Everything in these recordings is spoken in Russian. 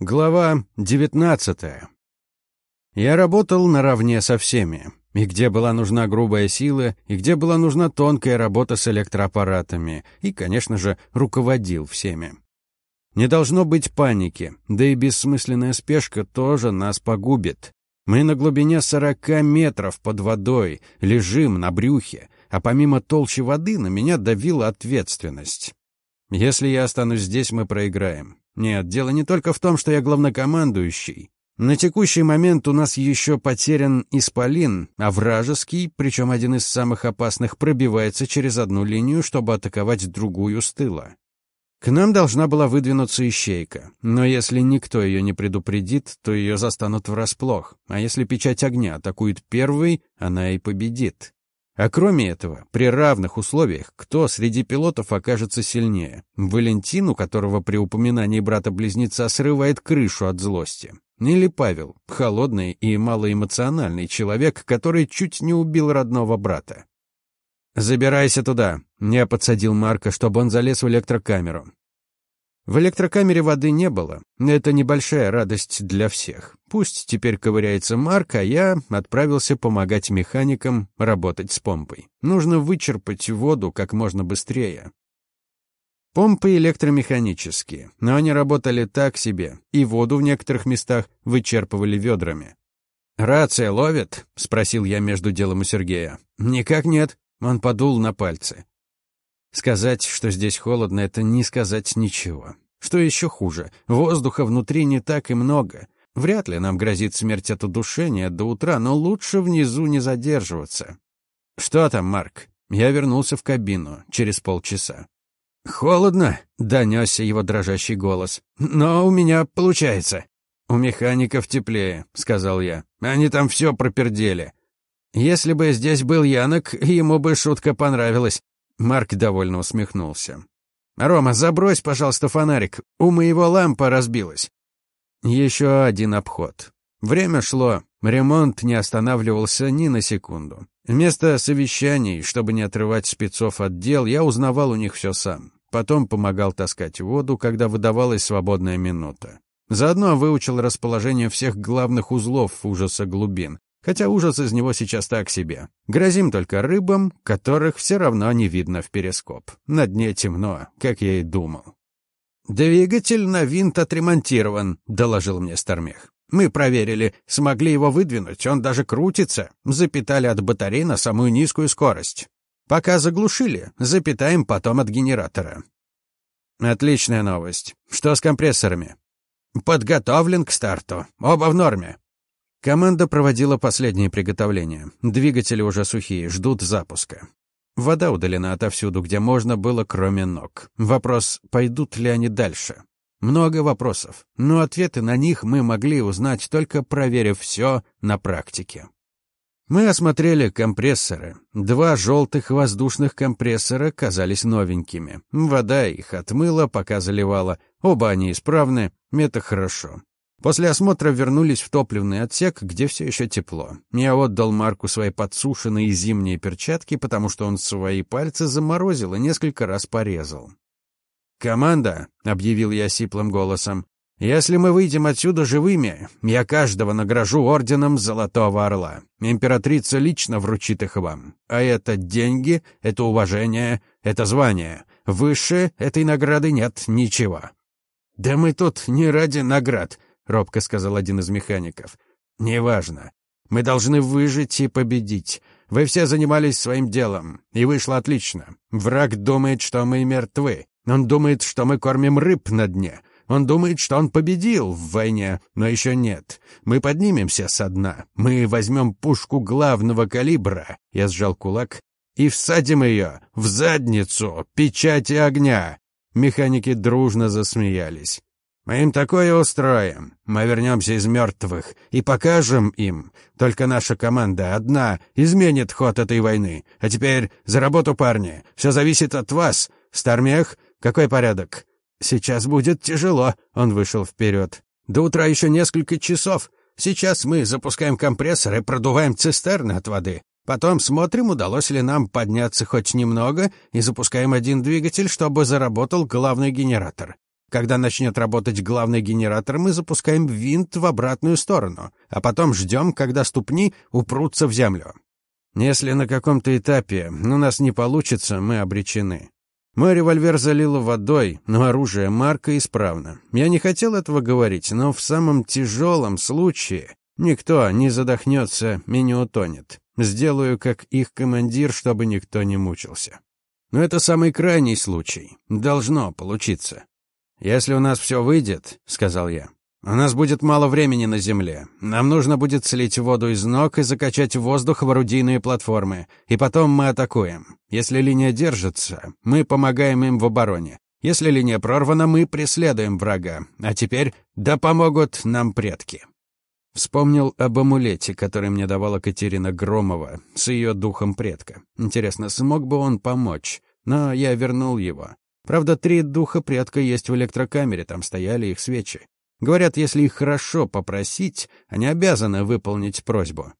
Глава 19. Я работал наравне со всеми. И где была нужна грубая сила, и где была нужна тонкая работа с электроаппаратами, и, конечно же, руководил всеми. Не должно быть паники, да и бессмысленная спешка тоже нас погубит. Мы на глубине 40 метров под водой, лежим на брюхе, а помимо толщи воды на меня давила ответственность. Если я останусь здесь, мы проиграем. Нет, дело не только в том, что я главнокомандующий. На текущий момент у нас еще потерян Исполин, а вражеский, причем один из самых опасных, пробивается через одну линию, чтобы атаковать другую с тыла. К нам должна была выдвинуться ищейка, но если никто ее не предупредит, то ее застанут врасплох, а если печать огня атакует первый, она и победит. А кроме этого, при равных условиях, кто среди пилотов окажется сильнее? Валентин, у которого при упоминании брата-близнеца срывает крышу от злости. Или Павел, холодный и малоэмоциональный человек, который чуть не убил родного брата. «Забирайся туда», — я подсадил Марка, чтобы он залез в электрокамеру. В электрокамере воды не было. Это небольшая радость для всех. Пусть теперь ковыряется Марк, а я отправился помогать механикам работать с помпой. Нужно вычерпать воду как можно быстрее. Помпы электромеханические, но они работали так себе, и воду в некоторых местах вычерпывали ведрами. «Рация ловит?» — спросил я между делом у Сергея. «Никак нет». Он подул на пальцы. Сказать, что здесь холодно, это не сказать ничего. Что еще хуже, воздуха внутри не так и много. Вряд ли нам грозит смерть от удушения до утра, но лучше внизу не задерживаться. «Что там, Марк?» Я вернулся в кабину через полчаса. «Холодно», — донесся его дрожащий голос. «Но у меня получается». «У механиков теплее», — сказал я. «Они там все пропердели». «Если бы здесь был Янок, ему бы шутка понравилась. Марк довольно усмехнулся. «Рома, забрось, пожалуйста, фонарик. У моего лампа разбилась». Еще один обход. Время шло. Ремонт не останавливался ни на секунду. Вместо совещаний, чтобы не отрывать спецов от дел, я узнавал у них все сам. Потом помогал таскать воду, когда выдавалась свободная минута. Заодно выучил расположение всех главных узлов ужаса глубин, Хотя ужас из него сейчас так себе. Грозим только рыбам, которых все равно не видно в перископ. На дне темно, как я и думал. «Двигатель на винт отремонтирован», — доложил мне Стармех. «Мы проверили, смогли его выдвинуть, он даже крутится. Запитали от батареи на самую низкую скорость. Пока заглушили, запитаем потом от генератора». «Отличная новость. Что с компрессорами?» «Подготовлен к старту. Оба в норме. Команда проводила последние приготовления. Двигатели уже сухие, ждут запуска. Вода удалена отовсюду, где можно было, кроме ног. Вопрос, пойдут ли они дальше? Много вопросов, но ответы на них мы могли узнать, только проверив все на практике. Мы осмотрели компрессоры. Два желтых воздушных компрессора казались новенькими. Вода их отмыла, пока заливала. Оба они исправны, это хорошо. После осмотра вернулись в топливный отсек, где все еще тепло. Я отдал Марку свои подсушенные зимние перчатки, потому что он свои пальцы заморозил и несколько раз порезал. «Команда», — объявил я сиплым голосом, — «если мы выйдем отсюда живыми, я каждого награжу орденом Золотого Орла. Императрица лично вручит их вам. А это деньги, это уважение, это звание. Выше этой награды нет ничего». «Да мы тут не ради наград», робко сказал один из механиков. Неважно. Мы должны выжить и победить. Вы все занимались своим делом, и вышло отлично. Враг думает, что мы мертвы. Он думает, что мы кормим рыб на дне. Он думает, что он победил в войне, но еще нет. Мы поднимемся со дна. Мы возьмем пушку главного калибра. Я сжал кулак и всадим ее в задницу печати огня. Механики дружно засмеялись. Мы им такое устроим. Мы вернемся из мертвых и покажем им. Только наша команда одна изменит ход этой войны. А теперь за работу, парни. Все зависит от вас. Стармех, какой порядок? Сейчас будет тяжело. Он вышел вперед. До утра еще несколько часов. Сейчас мы запускаем компрессор и продуваем цистерны от воды. Потом смотрим, удалось ли нам подняться хоть немного, и запускаем один двигатель, чтобы заработал главный генератор. Когда начнет работать главный генератор, мы запускаем винт в обратную сторону, а потом ждем, когда ступни упрутся в землю. Если на каком-то этапе у нас не получится, мы обречены. Мой револьвер залило водой, но оружие Марка исправно. Я не хотел этого говорить, но в самом тяжелом случае никто не задохнется и не утонет. Сделаю, как их командир, чтобы никто не мучился. Но это самый крайний случай. Должно получиться. «Если у нас все выйдет», — сказал я, — «у нас будет мало времени на земле. Нам нужно будет слить воду из ног и закачать воздух в орудийные платформы, и потом мы атакуем. Если линия держится, мы помогаем им в обороне. Если линия прорвана, мы преследуем врага. А теперь да помогут нам предки». Вспомнил об амулете, который мне давала Катерина Громова с ее духом предка. Интересно, смог бы он помочь? Но я вернул его. Правда, три духа предка есть в электрокамере, там стояли их свечи. Говорят, если их хорошо попросить, они обязаны выполнить просьбу.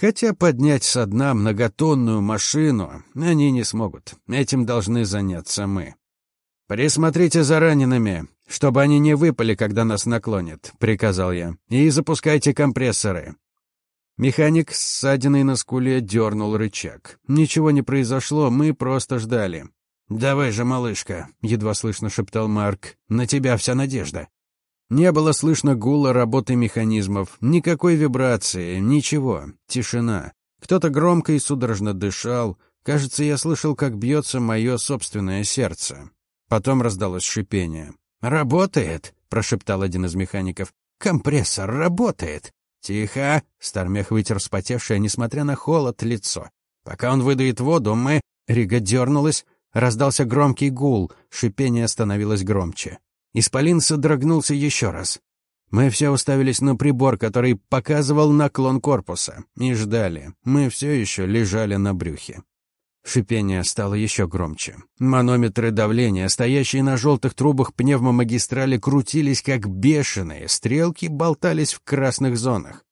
Хотя поднять со дна многотонную машину они не смогут. Этим должны заняться мы. «Присмотрите за ранеными, чтобы они не выпали, когда нас наклонят», — приказал я. «И запускайте компрессоры». Механик с ссадиной на скуле дернул рычаг. Ничего не произошло, мы просто ждали. «Давай же, малышка», — едва слышно шептал Марк, — «на тебя вся надежда». Не было слышно гула работы механизмов, никакой вибрации, ничего, тишина. Кто-то громко и судорожно дышал. Кажется, я слышал, как бьется мое собственное сердце. Потом раздалось шипение. «Работает!» — прошептал один из механиков. «Компрессор работает!» «Тихо!» — Стармех вытер вспотевшее, несмотря на холод, лицо. «Пока он выдует воду, мы...» Рига дернулась, Раздался громкий гул, шипение становилось громче. Исполин содрогнулся еще раз. Мы все уставились на прибор, который показывал наклон корпуса, и ждали. Мы все еще лежали на брюхе. Шипение стало еще громче. Манометры давления, стоящие на желтых трубах пневмомагистрали, крутились как бешеные, стрелки болтались в красных зонах.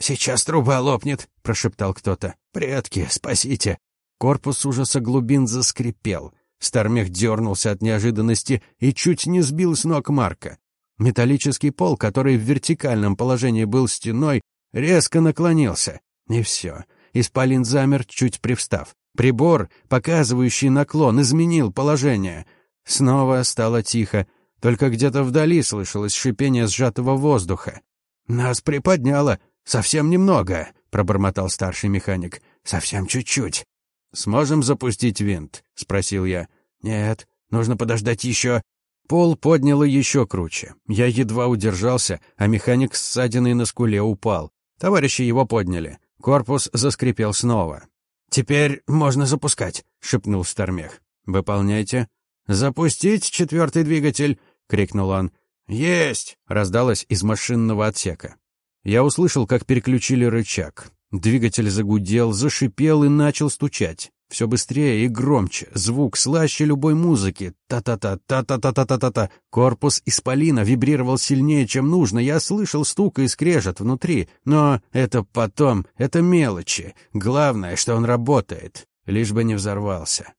«Сейчас труба лопнет», — прошептал кто-то. «Предки, спасите!» Корпус ужаса глубин заскрипел. Стармех дернулся от неожиданности и чуть не сбил с ног Марка. Металлический пол, который в вертикальном положении был стеной, резко наклонился. И все. Исполин замер, чуть привстав. Прибор, показывающий наклон, изменил положение. Снова стало тихо, только где-то вдали слышалось шипение сжатого воздуха. «Нас приподняло. Совсем немного», — пробормотал старший механик. «Совсем чуть-чуть». «Сможем запустить винт?» — спросил я. «Нет, нужно подождать еще». Пол подняло еще круче. Я едва удержался, а механик с ссадиной на скуле упал. Товарищи его подняли. Корпус заскрипел снова. «Теперь можно запускать», — шепнул Стармех. «Выполняйте». «Запустить четвертый двигатель!» — крикнул он. «Есть!» — раздалось из машинного отсека. Я услышал, как переключили рычаг. Двигатель загудел, зашипел и начал стучать. Все быстрее и громче, звук слаще любой музыки. Та-та-та, та-та-та-та-та-та. Корпус исполина вибрировал сильнее, чем нужно. Я слышал стук и скрежет внутри. Но это потом, это мелочи. Главное, что он работает, лишь бы не взорвался.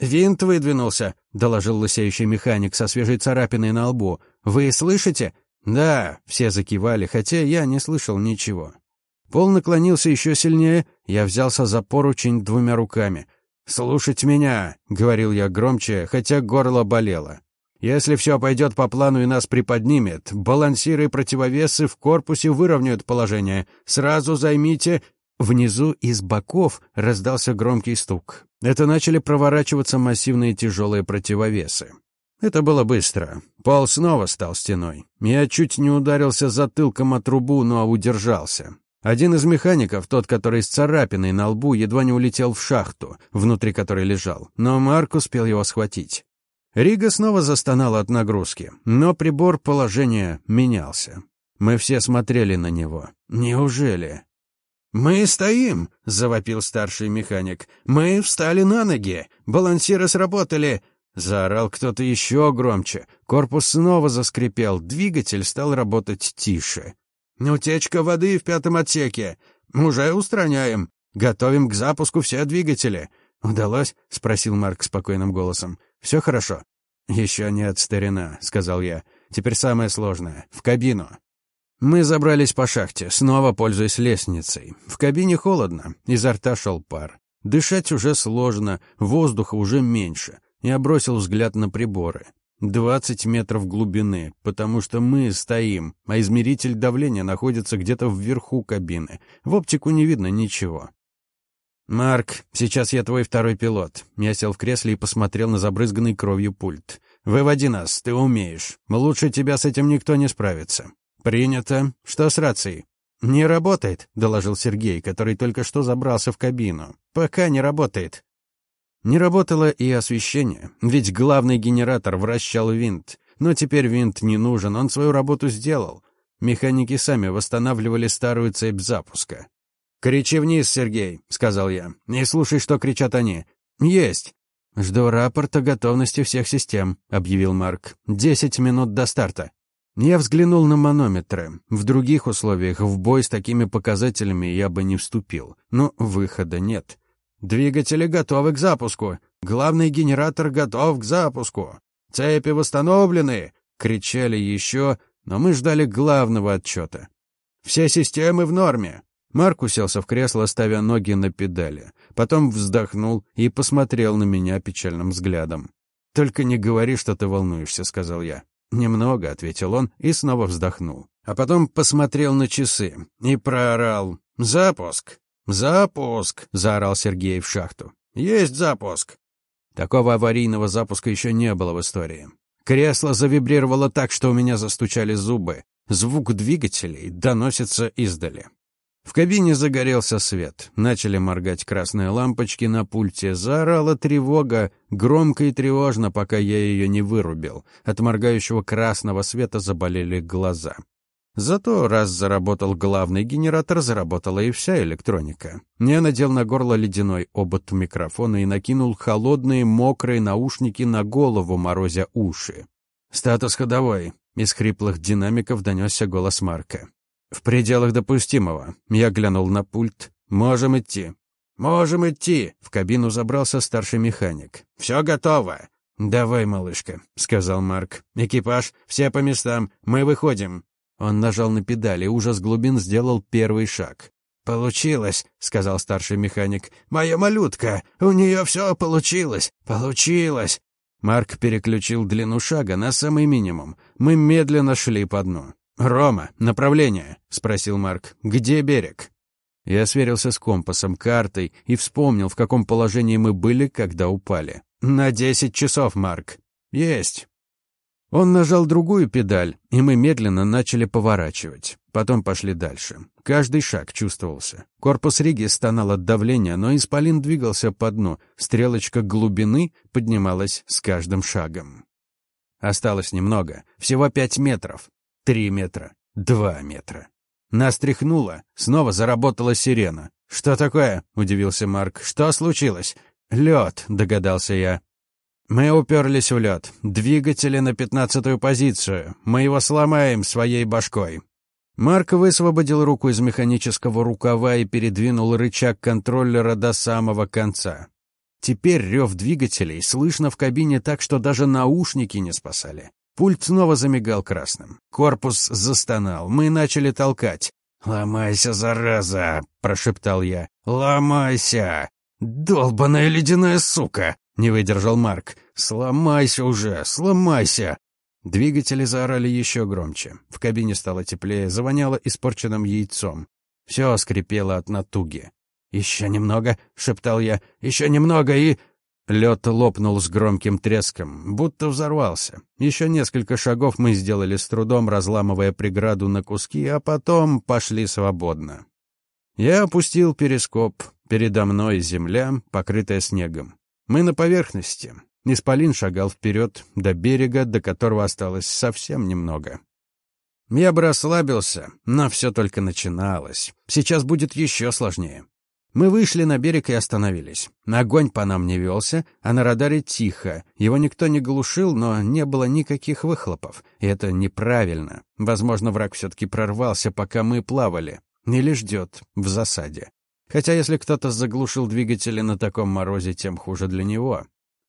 «Винт выдвинулся», — доложил лысеющий механик со свежей царапиной на лбу. «Вы слышите?» «Да», — все закивали, хотя я не слышал ничего. Пол наклонился еще сильнее, я взялся за поручень двумя руками. «Слушать меня», — говорил я громче, хотя горло болело. «Если все пойдет по плану и нас приподнимет, балансиры и противовесы в корпусе выровняют положение. Сразу займите...» Внизу из боков раздался громкий стук. Это начали проворачиваться массивные тяжелые противовесы. Это было быстро. Пол снова стал стеной. Я чуть не ударился затылком о трубу, но удержался. Один из механиков, тот, который с царапиной на лбу, едва не улетел в шахту, внутри которой лежал, но Марк успел его схватить. Рига снова застонала от нагрузки, но прибор положения менялся. Мы все смотрели на него. Неужели? «Мы стоим!» — завопил старший механик. «Мы встали на ноги! Балансиры сработали!» Заорал кто-то еще громче. Корпус снова заскрипел, двигатель стал работать тише. «Утечка воды в пятом отсеке. Уже устраняем. Готовим к запуску все двигатели». «Удалось?» — спросил Марк спокойным голосом. «Все хорошо?» «Еще нет, старина», — сказал я. «Теперь самое сложное. В кабину». Мы забрались по шахте, снова пользуясь лестницей. В кабине холодно, изо рта шел пар. Дышать уже сложно, воздуха уже меньше. Я бросил взгляд на приборы. Двадцать метров глубины, потому что мы стоим, а измеритель давления находится где-то вверху кабины. В оптику не видно ничего. «Марк, сейчас я твой второй пилот». Я сел в кресле и посмотрел на забрызганный кровью пульт. «Выводи нас, ты умеешь. Лучше тебя с этим никто не справится». «Принято. Что с рацией?» «Не работает», — доложил Сергей, который только что забрался в кабину. «Пока не работает». Не работало и освещение, ведь главный генератор вращал винт. Но теперь винт не нужен, он свою работу сделал. Механики сами восстанавливали старую цепь запуска. «Кричи вниз, Сергей», — сказал я. «Не слушай, что кричат они». «Есть». «Жду рапорта готовности всех систем», — объявил Марк. «Десять минут до старта». Я взглянул на манометры. В других условиях в бой с такими показателями я бы не вступил. Но выхода нет. Двигатели готовы к запуску. Главный генератор готов к запуску. Цепи восстановлены. Кричали еще, но мы ждали главного отчета. Все системы в норме. Марк уселся в кресло, ставя ноги на педали. Потом вздохнул и посмотрел на меня печальным взглядом. «Только не говори, что ты волнуешься», — сказал я. «Немного», — ответил он и снова вздохнул. А потом посмотрел на часы и проорал. «Запуск! Запуск!» — заорал Сергей в шахту. «Есть запуск!» Такого аварийного запуска еще не было в истории. Кресло завибрировало так, что у меня застучали зубы. Звук двигателей доносится издали. В кабине загорелся свет. Начали моргать красные лампочки на пульте. Заорала тревога, громко и тревожно, пока я ее не вырубил. От моргающего красного света заболели глаза. Зато раз заработал главный генератор, заработала и вся электроника. Я надел на горло ледяной обод микрофона и накинул холодные мокрые наушники на голову, морозя уши. «Статус ходовой», — из хриплых динамиков донесся голос Марка. «В пределах допустимого». Я глянул на пульт. «Можем идти». «Можем идти!» — в кабину забрался старший механик. «Все готово!» «Давай, малышка», — сказал Марк. «Экипаж, все по местам, мы выходим». Он нажал на педали, ужас глубин сделал первый шаг. «Получилось», — сказал старший механик. «Моя малютка, у нее все получилось, получилось». Марк переключил длину шага на самый минимум. Мы медленно шли по дну. «Рома, направление?» — спросил Марк. «Где берег?» Я сверился с компасом, картой и вспомнил, в каком положении мы были, когда упали. «На десять часов, Марк». «Есть». Он нажал другую педаль, и мы медленно начали поворачивать. Потом пошли дальше. Каждый шаг чувствовался. Корпус Риги стонал от давления, но исполин двигался по дну. Стрелочка глубины поднималась с каждым шагом. Осталось немного, всего пять метров. Три метра. Два метра. Нас тряхнуло. Снова заработала сирена. «Что такое?» — удивился Марк. «Что случилось?» «Лед», — догадался я. «Мы уперлись в лед. Двигатели на пятнадцатую позицию. Мы его сломаем своей башкой». Марк высвободил руку из механического рукава и передвинул рычаг контроллера до самого конца. Теперь рев двигателей слышно в кабине так, что даже наушники не спасали. Пульт снова замигал красным. Корпус застонал. Мы начали толкать. «Ломайся, зараза!» — прошептал я. «Ломайся!» «Долбаная ледяная сука!» — не выдержал Марк. «Сломайся уже! Сломайся!» Двигатели заорали еще громче. В кабине стало теплее, завоняло испорченным яйцом. Все скрипело от натуги. «Еще немного!» — шептал я. «Еще немного и...» Лед лопнул с громким треском, будто взорвался. Еще несколько шагов мы сделали с трудом, разламывая преграду на куски, а потом пошли свободно. Я опустил перископ. Передо мной земля, покрытая снегом. Мы на поверхности. Исполин шагал вперед до берега, до которого осталось совсем немного. Я бы расслабился, но все только начиналось. Сейчас будет еще сложнее. Мы вышли на берег и остановились. Огонь по нам не велся, а на радаре тихо. Его никто не глушил, но не было никаких выхлопов. И это неправильно. Возможно, враг все-таки прорвался, пока мы плавали. Или ждет в засаде. Хотя если кто-то заглушил двигатели на таком морозе, тем хуже для него.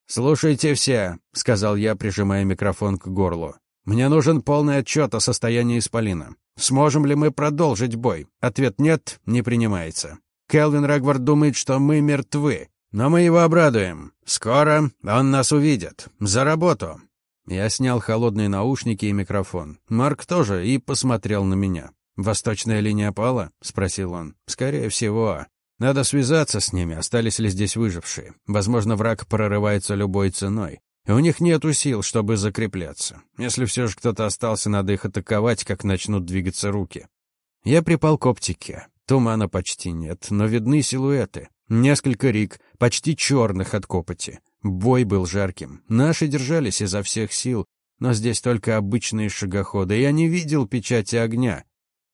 «Слушайте все», — сказал я, прижимая микрофон к горлу. «Мне нужен полный отчет о состоянии Исполина. Сможем ли мы продолжить бой? Ответ «нет» не принимается. Келвин Регвард думает, что мы мертвы. Но мы его обрадуем. Скоро он нас увидит. За работу!» Я снял холодные наушники и микрофон. Марк тоже и посмотрел на меня. «Восточная линия пала?» — спросил он. «Скорее всего. Надо связаться с ними, остались ли здесь выжившие. Возможно, враг прорывается любой ценой. И у них нет сил, чтобы закрепляться. Если все же кто-то остался, надо их атаковать, как начнут двигаться руки. Я припал к оптике. Тумана почти нет, но видны силуэты. Несколько рик, почти черных от копоти. Бой был жарким. Наши держались изо всех сил, но здесь только обычные шагоходы. Я не видел печати огня.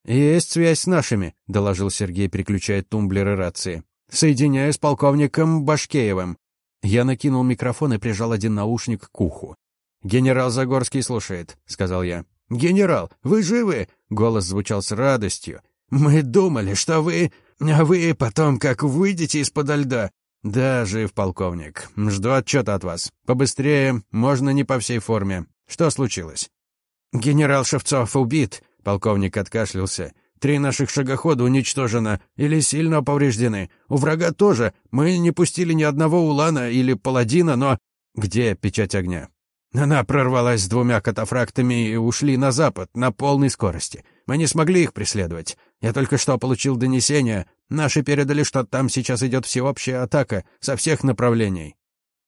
«Есть связь с нашими», — доложил Сергей, переключая тумблеры рации. «Соединяю с полковником Башкеевым». Я накинул микрофон и прижал один наушник к уху. «Генерал Загорский слушает», — сказал я. «Генерал, вы живы?» — голос звучал с радостью. «Мы думали, что вы... А вы потом как выйдете из-под льда?» «Да, жив, полковник. Жду отчета от вас. Побыстрее, можно не по всей форме. Что случилось?» «Генерал Шевцов убит», Полковник откашлялся. «Три наших шагохода уничтожено или сильно повреждены. У врага тоже. Мы не пустили ни одного улана или паладина, но...» «Где печать огня?» Она прорвалась с двумя катафрактами и ушли на запад на полной скорости. Мы не смогли их преследовать. Я только что получил донесение. Наши передали, что там сейчас идет всеобщая атака со всех направлений.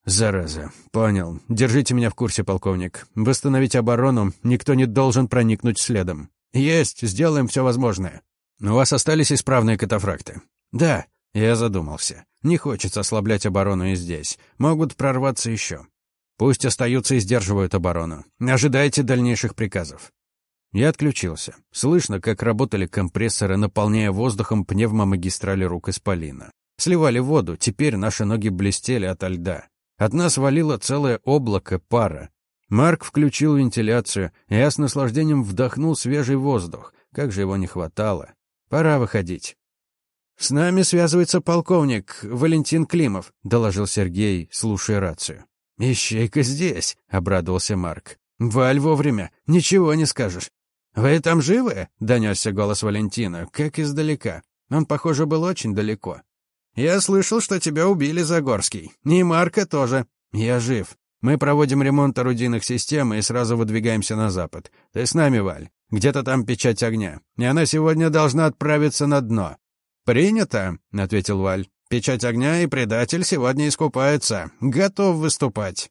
«Зараза. Понял. Держите меня в курсе, полковник. Восстановить оборону никто не должен проникнуть следом. «Есть, сделаем все возможное. У вас остались исправные катафракты?» «Да». Я задумался. Не хочется ослаблять оборону и здесь. Могут прорваться еще. Пусть остаются и сдерживают оборону. Ожидайте дальнейших приказов. Я отключился. Слышно, как работали компрессоры, наполняя воздухом пневмомагистрали рук Исполина. Сливали воду, теперь наши ноги блестели ото льда. От нас валило целое облако пара. Марк включил вентиляцию, и я с наслаждением вдохнул свежий воздух. Как же его не хватало. Пора выходить. «С нами связывается полковник Валентин Климов», — доложил Сергей, слушая рацию. «Ищейка здесь», — обрадовался Марк. «Валь вовремя, ничего не скажешь». «Вы там живы?» — донесся голос Валентина, как издалека. Он, похоже, был очень далеко. «Я слышал, что тебя убили, Загорский. И Марка тоже. Я жив. Мы проводим ремонт орудийных систем и сразу выдвигаемся на запад. Ты с нами, Валь. Где-то там печать огня. И она сегодня должна отправиться на дно». «Принято», — ответил Валь. «Печать огня и предатель сегодня искупаются. Готов выступать».